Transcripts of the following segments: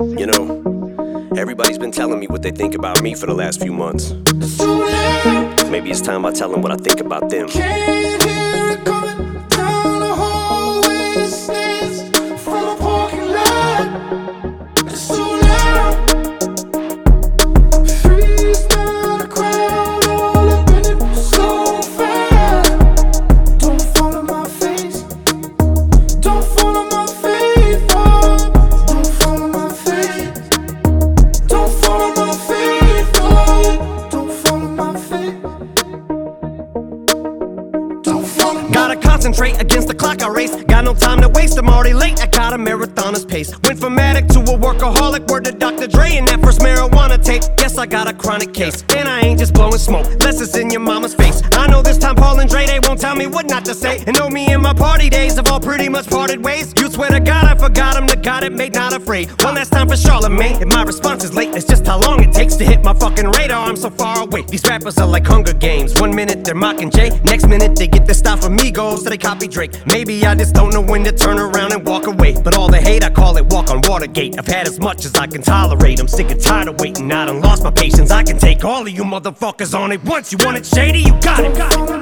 You know, everybody's been telling me what they think about me for the last few months. Maybe it's time I tell them what I think about them. Clock I race. Got no time to waste, I'm already late. I got a marathoner's pace. Went from addict to a workaholic, word to Dr. Dre. And that first marijuana tape. Guess I got a chronic case. And I ain't just blowing smoke, less it's in your mama's face. I know this time Paul and Dre, they won't tell me what not to say. And know me and my party days have all pretty much parted ways. You swear to God, I forgot him, the God it made, not afraid. One last time for Charlamagne. If my response is late, it's just how long it takes to hit my fucking radar. I'm so far away. These rappers are like Hunger Games. One minute they're mocking Jay, next minute they get their style from Migos, so they copy Drake. Maybe I just don't know when to turn around and walk away. But all the hate, I call it walk on Watergate. I've had as much as I can tolerate. I'm sick and tired of waiting. I done lost my patience. I can take all of you motherfuckers on it once. You want it shady? You got it.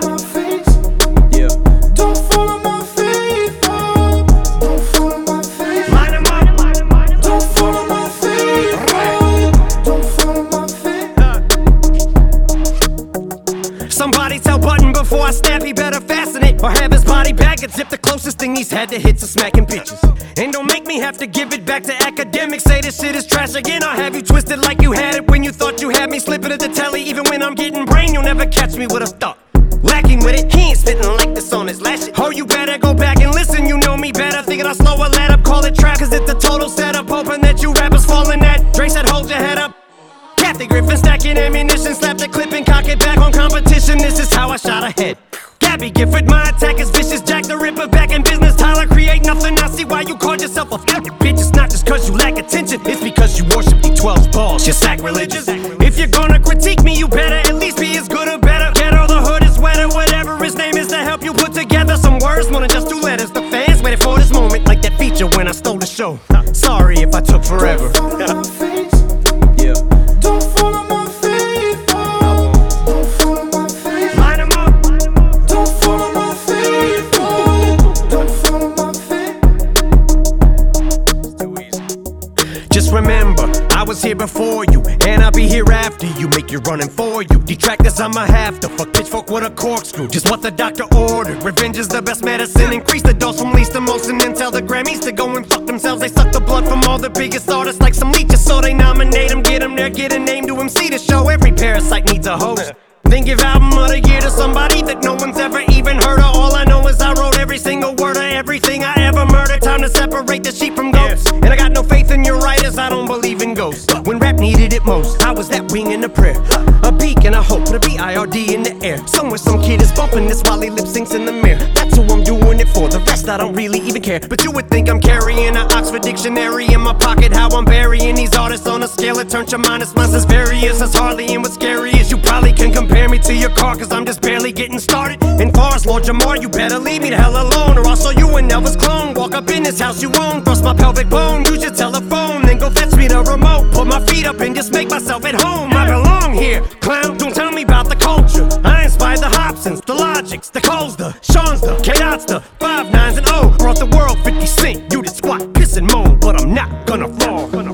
Or have his body back and zip the closest thing he's had to hits of smacking bitches. And don't make me have to give it back to academics. Say this shit is trash again. I'll have you twisted like you had it when you thought you had me. Slipping at the telly, even when I'm getting brain, you'll never catch me with a thought. Lacking with it, he ain't spitting like this on his last shit. Oh, you better go back and listen, you know me better. Thinking I'll slow a let up, call it trap. Cause it's a total setup, hoping that you rappers fall in that. Dre said, hold your head up. Kathy Griffin stacking ammunition, slap the clip and cock it back on competition. This is how I shot ahead. Gabby Gifford, my attack is vicious. Jack the Ripper back in business. Tyler, create nothing. I see why you called yourself a a f- bitch. It's not just cause you lack attention, it's because you worship the 12 balls. You're sacrilegious. If you're gonna critique me, you better at least be as good or better. Get all the hood is wetter, whatever his name is to help you put together some words. More than just two letters. The fans waited for this moment, like that feature when I stole the show. Sorry if I took forever. Just remember, I was here before you, and I'll be here after you. Make you running for you. Detractors, I'ma have to fuck Pitchfork with a corkscrew. Just what the doctor ordered. Revenge is the best medicine. Increase the dose from least to most, and then tell the Grammys to go and fuck themselves. They suck the blood from all the biggest artists like some leeches, so they nominate them, get them there, get a name to MC to show. Every parasite needs a host. Then give album of the year to somebody that no one's ever even heard of. All I rap needed it most, I was that wing in a prayer. A beacon, a hope, a B-I-R-D in the air. Somewhere some kid is bumping this while he lip syncs in the mirror. That's who I'm doing it for. The rest I don't really even care. But you would think I'm carrying an Oxford dictionary in my pocket. How I'm burying these artists on a scale that turns your minus minus as various as Harley. And what's scary is you probably can compare me to your car, cause I'm just barely getting started. And as Lord Jamar, you better leave me the hell alone, or I'll show you an Elvis clone. Walk up in this house you own, thrust my pelvic bone, use your telephone, then go fetch me the remote. Put my feet up and just make myself at home. I belong here. Clown, don't tell me about the culture. I inspired the Hopsins, the Logics, the Coles, the Sean's, the Chaos, the Five Nines and O. Brought the world 50 Cent. You did squat, piss and moan, but I'm not gonna fall.